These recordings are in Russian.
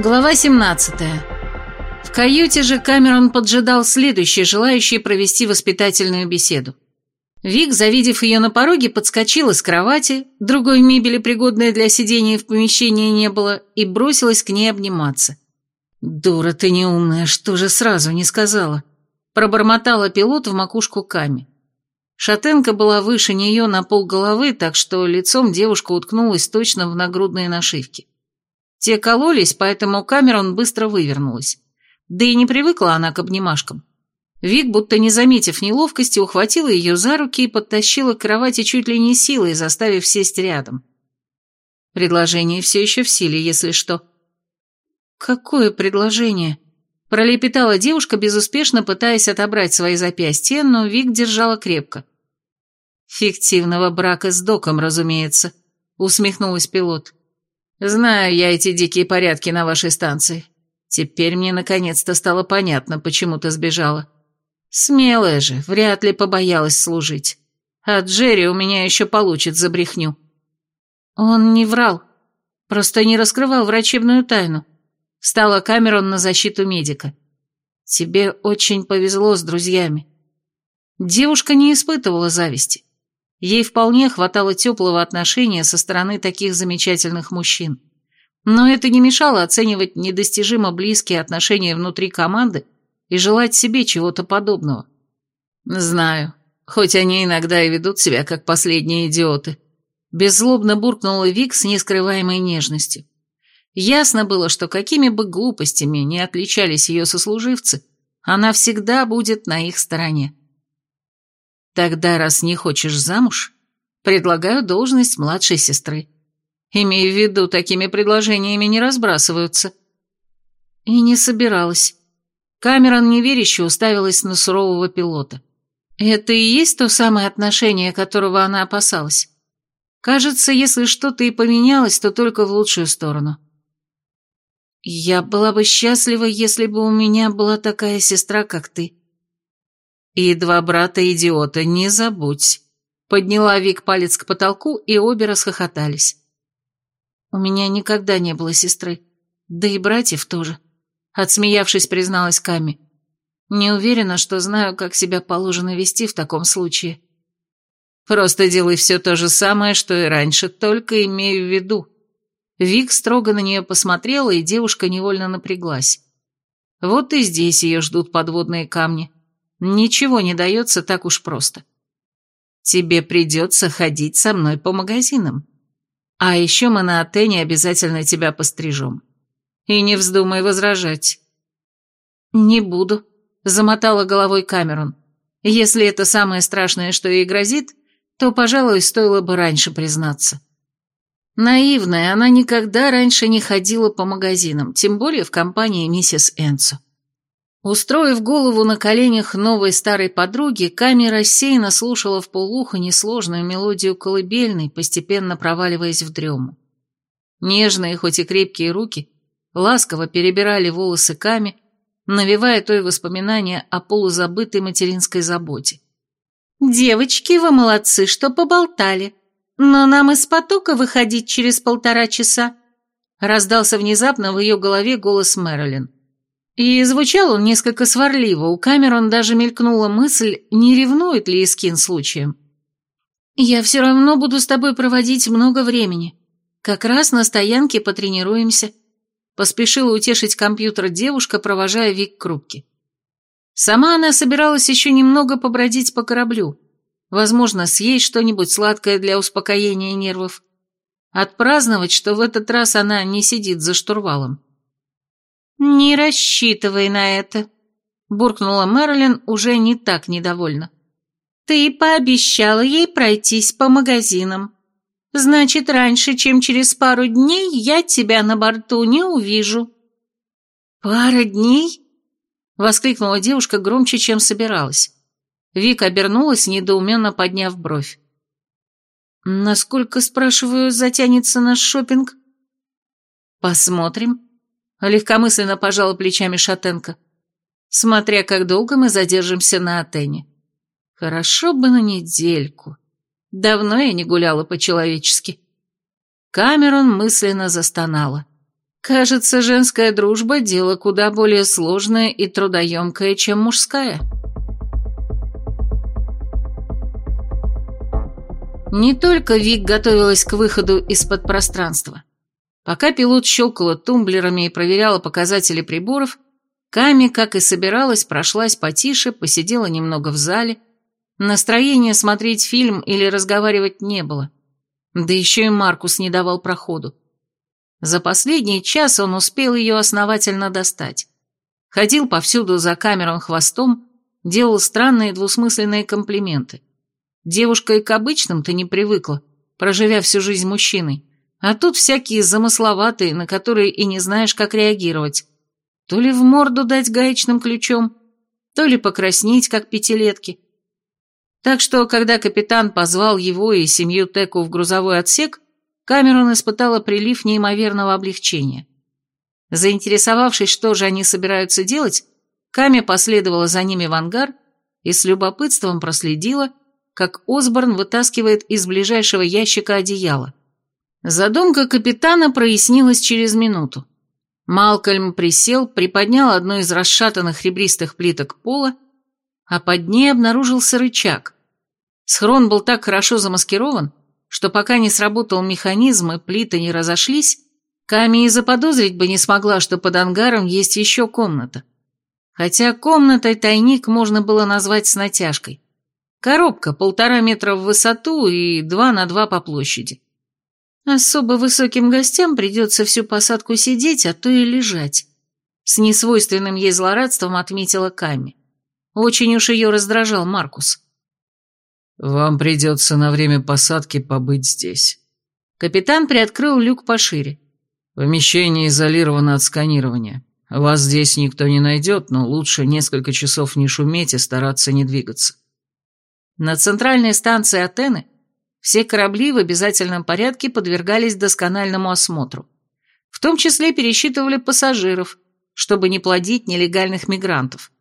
Глава 17. В каюте же Камерон поджидал следующий, желающий провести воспитательную беседу. Вик, завидев ее на пороге, подскочила с кровати, другой мебели, пригодной для сидения в помещении, не было, и бросилась к ней обниматься. «Дура ты неумная, что же сразу не сказала?» Пробормотала пилот в макушку Ками. Шатенка была выше нее на полголовы, так что лицом девушка уткнулась точно в нагрудные нашивки. Те кололись, поэтому Камерон быстро вывернулась. Да и не привыкла она к обнимашкам. Вик, будто не заметив неловкости, ухватила ее за руки и подтащила к кровати чуть ли не силой, заставив сесть рядом. Предложение все еще в силе, если что. «Какое предложение?» Пролепетала девушка, безуспешно пытаясь отобрать свои запястья, но Вик держала крепко. «Фиктивного брака с доком, разумеется», — усмехнулась пилот. Знаю я эти дикие порядки на вашей станции. Теперь мне наконец-то стало понятно, почему ты сбежала. Смелая же, вряд ли побоялась служить. А Джерри у меня еще получит за брехню. Он не врал, просто не раскрывал врачебную тайну. Стала Камерон на защиту медика. Тебе очень повезло с друзьями. Девушка не испытывала зависти. Ей вполне хватало теплого отношения со стороны таких замечательных мужчин. Но это не мешало оценивать недостижимо близкие отношения внутри команды и желать себе чего-то подобного. «Знаю, хоть они иногда и ведут себя как последние идиоты», беззлобно буркнула Вик с нескрываемой нежностью. Ясно было, что какими бы глупостями не отличались ее сослуживцы, она всегда будет на их стороне. Тогда, раз не хочешь замуж, предлагаю должность младшей сестры. Имею в виду, такими предложениями не разбрасываются. И не собиралась. Камерон неверяще уставилась на сурового пилота. Это и есть то самое отношение, которого она опасалась. Кажется, если что-то и поменялось, то только в лучшую сторону. Я была бы счастлива, если бы у меня была такая сестра, как ты. «И два брата-идиота, не забудь!» Подняла Вик палец к потолку, и обе расхохотались. «У меня никогда не было сестры, да и братьев тоже», — отсмеявшись, призналась Ками. «Не уверена, что знаю, как себя положено вести в таком случае». «Просто делай все то же самое, что и раньше, только имею в виду». Вик строго на нее посмотрела, и девушка невольно напряглась. Вот и здесь ее ждут подводные камни. Ничего не дается так уж просто. Тебе придется ходить со мной по магазинам. А еще мы на Атене обязательно тебя пострижем. И не вздумай возражать. Не буду, замотала головой Камерон. Если это самое страшное, что ей грозит, то, пожалуй, стоило бы раньше признаться. Наивная, она никогда раньше не ходила по магазинам, тем более в компании миссис Энсо. Устроив голову на коленях новой старой подруги, Ками рассеянно слушала в полухо несложную мелодию колыбельной, постепенно проваливаясь в дрему. Нежные, хоть и крепкие руки, ласково перебирали волосы Ками, навевая той воспоминания о полузабытой материнской заботе. «Девочки, вы молодцы, что поболтали, но нам из потока выходить через полтора часа», раздался внезапно в ее голове голос Мэрилин. И звучал он несколько сварливо, у Камерон даже мелькнула мысль, не ревнует ли Искин случаем. «Я все равно буду с тобой проводить много времени. Как раз на стоянке потренируемся», — поспешила утешить компьютер девушка, провожая Вик к рубке. Сама она собиралась еще немного побродить по кораблю, возможно, съесть что-нибудь сладкое для успокоения нервов, отпраздновать, что в этот раз она не сидит за штурвалом. «Не рассчитывай на это», — буркнула Мэрилин уже не так недовольна. «Ты пообещала ей пройтись по магазинам. Значит, раньше, чем через пару дней, я тебя на борту не увижу». «Пара дней?» — воскликнула девушка громче, чем собиралась. Вика обернулась, недоуменно подняв бровь. «Насколько, спрашиваю, затянется наш шопинг?» «Посмотрим», Легкомысленно пожала плечами Шатенко. Смотря как долго мы задержимся на Атене. Хорошо бы на недельку. Давно я не гуляла по-человечески. Камерон мысленно застонала. Кажется, женская дружба – дело куда более сложное и трудоемкое, чем мужская. Не только Вик готовилась к выходу из-под пространства. Пока пилот щелкала тумблерами и проверяла показатели приборов, Ками, как и собиралась, прошлась потише, посидела немного в зале. Настроения смотреть фильм или разговаривать не было. Да еще и Маркус не давал проходу. За последний час он успел ее основательно достать. Ходил повсюду за камером хвостом, делал странные двусмысленные комплименты. Девушка и к обычным-то не привыкла, проживя всю жизнь мужчиной. А тут всякие замысловатые, на которые и не знаешь, как реагировать. То ли в морду дать гаечным ключом, то ли покраснеть, как пятилетки. Так что, когда капитан позвал его и семью Теку в грузовой отсек, Камерон испытала прилив неимоверного облегчения. Заинтересовавшись, что же они собираются делать, Ками последовала за ними в ангар и с любопытством проследила, как Осборн вытаскивает из ближайшего ящика одеяло. Задумка капитана прояснилась через минуту. Малкольм присел, приподнял одну из расшатанных ребристых плиток пола, а под ней обнаружился рычаг. Схрон был так хорошо замаскирован, что пока не сработал механизм и плиты не разошлись, Ками и заподозрить бы не смогла, что под ангаром есть еще комната. Хотя комнатой тайник можно было назвать с натяжкой. Коробка полтора метра в высоту и два на два по площади. Особо высоким гостям придется всю посадку сидеть, а то и лежать. С несвойственным ей злорадством отметила Ками. Очень уж ее раздражал Маркус. «Вам придется на время посадки побыть здесь». Капитан приоткрыл люк пошире. «Помещение изолировано от сканирования. Вас здесь никто не найдет, но лучше несколько часов не шуметь и стараться не двигаться». На центральной станции Атены все корабли в обязательном порядке подвергались доскональному осмотру. В том числе пересчитывали пассажиров, чтобы не плодить нелегальных мигрантов.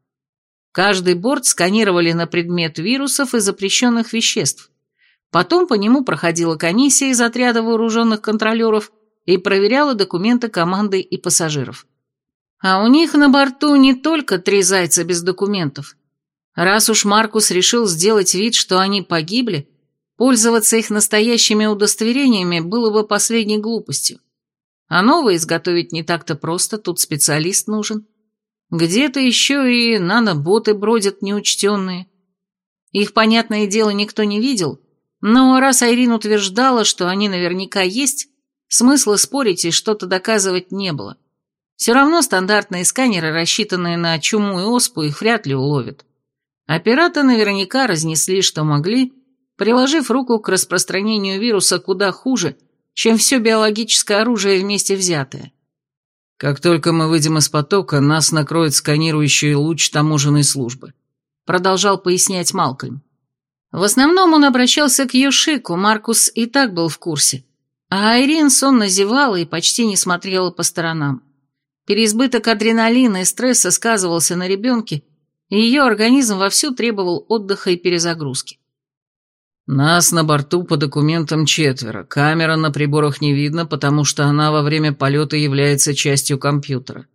Каждый борт сканировали на предмет вирусов и запрещенных веществ. Потом по нему проходила комиссия из отряда вооруженных контролеров и проверяла документы команды и пассажиров. А у них на борту не только три зайца без документов. Раз уж Маркус решил сделать вид, что они погибли, пользоваться их настоящими удостоверениями было бы последней глупостью. А новые изготовить не так-то просто, тут специалист нужен. Где-то еще и наноботы бродят неучтенные. Их, понятное дело, никто не видел, но раз Айрин утверждала, что они наверняка есть, смысла спорить и что-то доказывать не было. Все равно стандартные сканеры, рассчитанные на чуму и оспу, их вряд ли уловят. А пираты наверняка разнесли, что могли, приложив руку к распространению вируса куда хуже, чем все биологическое оружие вместе взятое. Как только мы выйдем из потока, нас накроет сканирующий луч таможенной службы», продолжал пояснять Малкольм. В основном он обращался к Йошику, Маркус и так был в курсе. А Айрин сонно зевала и почти не смотрела по сторонам. Переизбыток адреналина и стресса сказывался на ребенке, и ее организм вовсю требовал отдыха и перезагрузки. Нас на борту по документам четверо. Камера на приборах не видно, потому что она во время полета является частью компьютера.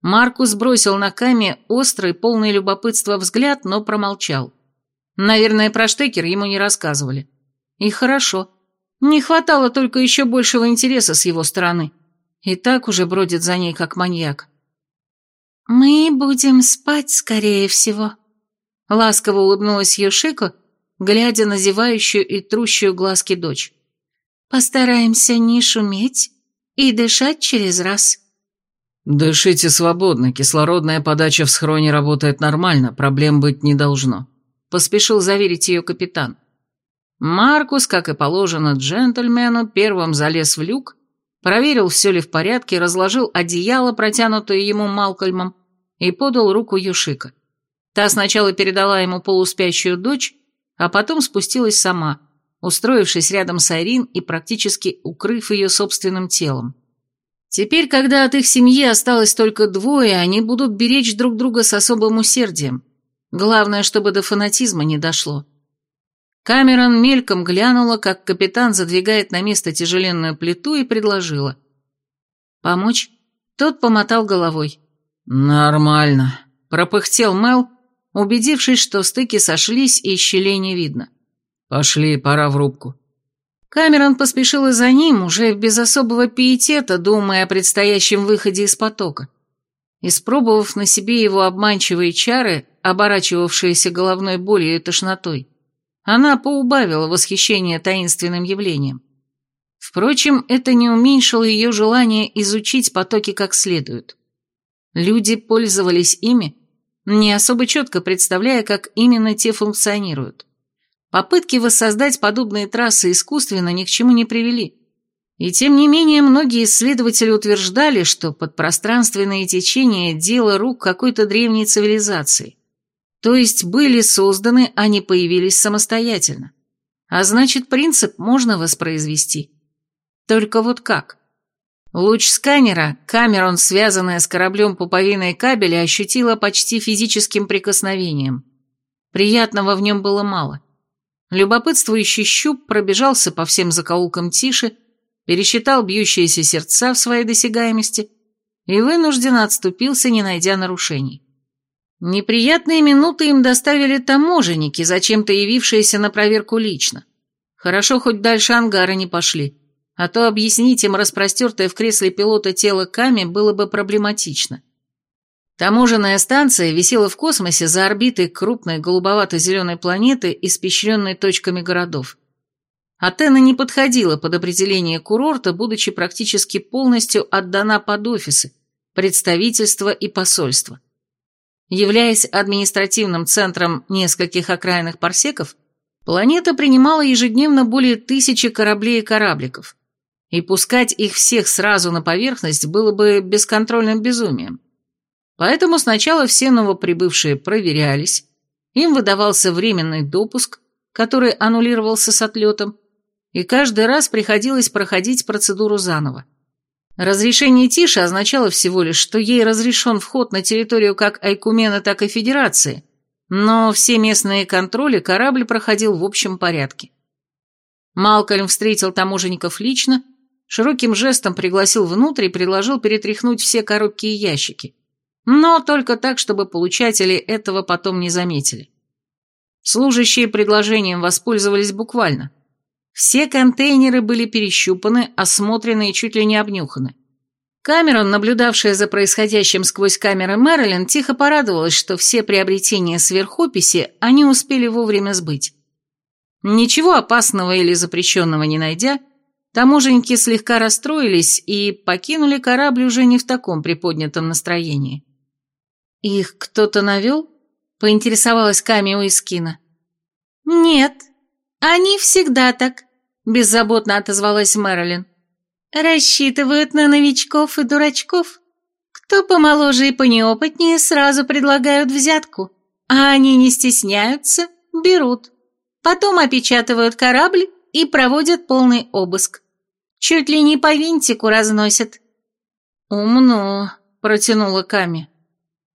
Маркус бросил на Каме острый, полный любопытства взгляд, но промолчал. Наверное, про штекер ему не рассказывали. И хорошо. Не хватало только еще большего интереса с его стороны. И так уже бродит за ней, как маньяк. «Мы будем спать, скорее всего», — ласково улыбнулась Йошико, — глядя на зевающую и трущую глазки дочь. «Постараемся не шуметь и дышать через раз». «Дышите свободно, кислородная подача в схроне работает нормально, проблем быть не должно», — поспешил заверить ее капитан. Маркус, как и положено джентльмену, первым залез в люк, проверил, все ли в порядке, разложил одеяло, протянутое ему Малкольмом, и подал руку Юшика. Та сначала передала ему полуспящую дочь, а потом спустилась сама, устроившись рядом с Айрин и практически укрыв ее собственным телом. Теперь, когда от их семьи осталось только двое, они будут беречь друг друга с особым усердием. Главное, чтобы до фанатизма не дошло. Камерон мельком глянула, как капитан задвигает на место тяжеленную плиту и предложила. Помочь? Тот помотал головой. «Нормально», — пропыхтел Мел, убедившись, что стыки сошлись и щелей не видно. «Пошли, пора в рубку». Камерон поспешила за ним, уже без особого пиетета, думая о предстоящем выходе из потока. Испробовав на себе его обманчивые чары, оборачивавшиеся головной болью и тошнотой, она поубавила восхищение таинственным явлением. Впрочем, это не уменьшило ее желание изучить потоки как следует. Люди пользовались ими, не особо четко представляя, как именно те функционируют. Попытки воссоздать подобные трассы искусственно ни к чему не привели. И тем не менее, многие исследователи утверждали, что подпространственные течения – дело рук какой-то древней цивилизации. То есть были созданы, а не появились самостоятельно. А значит, принцип можно воспроизвести. Только вот как? Луч сканера, Камерон, связанная с кораблем пуповиной кабеля, ощутила почти физическим прикосновением. Приятного в нем было мало. Любопытствующий щуп пробежался по всем закоулкам тише, пересчитал бьющиеся сердца в своей досягаемости и вынужденно отступился, не найдя нарушений. Неприятные минуты им доставили таможенники, зачем-то явившиеся на проверку лично. Хорошо, хоть дальше ангара не пошли а то объяснить им распростертое в кресле пилота тело Ками было бы проблематично. Таможенная станция висела в космосе за орбитой крупной голубовато-зеленой планеты, испещренной точками городов. Атена не подходила под определение курорта, будучи практически полностью отдана под офисы, представительства и посольства. Являясь административным центром нескольких окраинных парсеков, планета принимала ежедневно более тысячи кораблей и корабликов и пускать их всех сразу на поверхность было бы бесконтрольным безумием. Поэтому сначала все новоприбывшие проверялись, им выдавался временный допуск, который аннулировался с отлетом, и каждый раз приходилось проходить процедуру заново. Разрешение Тиши означало всего лишь, что ей разрешен вход на территорию как Айкумена, так и Федерации, но все местные контроли корабль проходил в общем порядке. Малкольм встретил таможенников лично широким жестом пригласил внутрь и предложил перетряхнуть все коробки и ящики. Но только так, чтобы получатели этого потом не заметили. Служащие предложением воспользовались буквально. Все контейнеры были перещупаны, осмотрены и чуть ли не обнюханы. Камерон, наблюдавшая за происходящим сквозь камеры Мэрилин, тихо порадовалась, что все приобретения сверхописи они успели вовремя сбыть. Ничего опасного или запрещенного не найдя, Таможенники слегка расстроились и покинули корабль уже не в таком приподнятом настроении. «Их кто-то навел?» — поинтересовалась Ками у Искина. «Нет, они всегда так», — беззаботно отозвалась Мэрилин. «Рассчитывают на новичков и дурачков. Кто помоложе и понеопытнее, сразу предлагают взятку, а они не стесняются, берут. Потом опечатывают корабль и проводят полный обыск. Чуть ли не по винтику разносят». «Умно», — протянула Ками.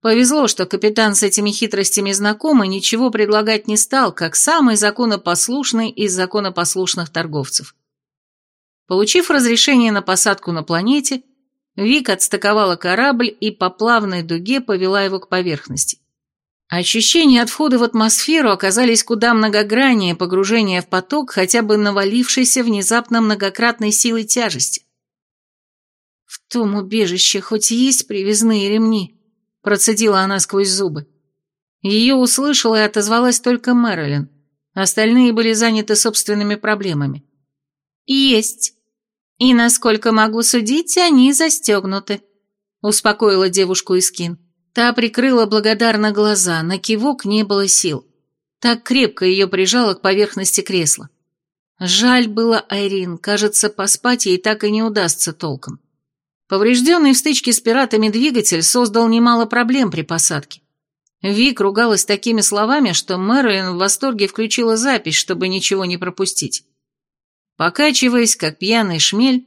Повезло, что капитан с этими хитростями знаком и ничего предлагать не стал, как самый законопослушный из законопослушных торговцев. Получив разрешение на посадку на планете, Вик отстыковала корабль и по плавной дуге повела его к поверхности. Ощущения от входа в атмосферу оказались куда многограннее погружения в поток, хотя бы навалившейся внезапно многократной силой тяжести. «В том убежище хоть есть привязные ремни», — процедила она сквозь зубы. Ее услышала и отозвалась только Мэрилин. Остальные были заняты собственными проблемами. «Есть. И, насколько могу судить, они застегнуты», — успокоила девушку Искин. Та прикрыла благодарно глаза, на кивок не было сил. Так крепко ее прижало к поверхности кресла. Жаль было Айрин, кажется, поспать ей так и не удастся толком. Поврежденный в стычке с пиратами двигатель создал немало проблем при посадке. Вик ругалась такими словами, что Мэрилин в восторге включила запись, чтобы ничего не пропустить. Покачиваясь, как пьяный шмель,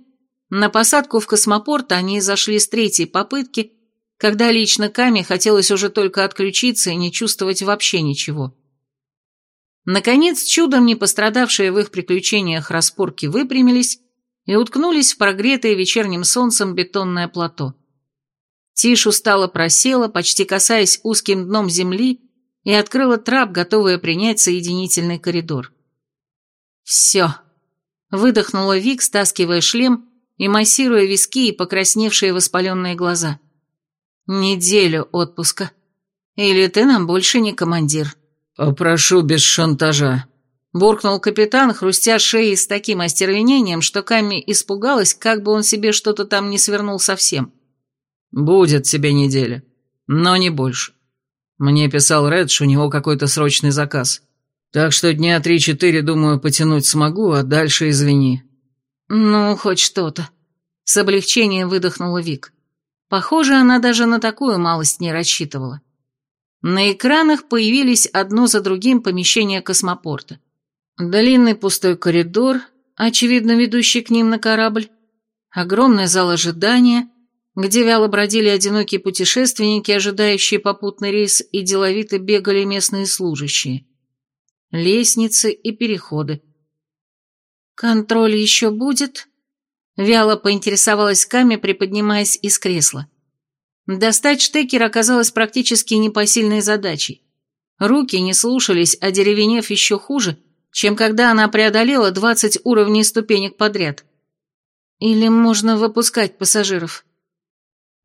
на посадку в космопорт они зашли с третьей попытки когда лично Каме хотелось уже только отключиться и не чувствовать вообще ничего. Наконец, чудом не пострадавшие в их приключениях распорки выпрямились и уткнулись в прогретое вечерним солнцем бетонное плато. Тишь устало просела, почти касаясь узким дном земли, и открыла трап, готовая принять соединительный коридор. «Все», — выдохнула Вик, стаскивая шлем и массируя виски и покрасневшие воспаленные глаза. «Неделю отпуска. Или ты нам больше не командир?» «Попрошу без шантажа», — буркнул капитан, хрустя шеей с таким остервенением, что Камми испугалась, как бы он себе что-то там не свернул совсем. «Будет тебе неделя, но не больше. Мне писал Редж, у него какой-то срочный заказ. Так что дня три-четыре, думаю, потянуть смогу, а дальше извини». «Ну, хоть что-то», — с облегчением выдохнула Вик. Похоже, она даже на такую малость не рассчитывала. На экранах появились одно за другим помещения космопорта. Длинный пустой коридор, очевидно ведущий к ним на корабль, огромный зал ожидания — где вяло бродили одинокие путешественники, ожидающие попутный рейс, и деловито бегали местные служащие. Лестницы и переходы. «Контроль еще будет?» Вяло поинтересовалась Ками, приподнимаясь из кресла. Достать штекер оказалось практически непосильной задачей. Руки не слушались, а деревенев еще хуже, чем когда она преодолела 20 уровней ступенек подряд. Или можно выпускать пассажиров?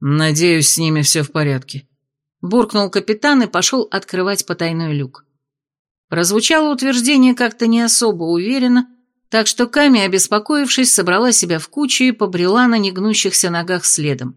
«Надеюсь, с ними все в порядке», — буркнул капитан и пошел открывать потайной люк. Прозвучало утверждение как-то не особо уверенно, так что Ками, обеспокоившись, собрала себя в кучу и побрела на негнущихся ногах следом.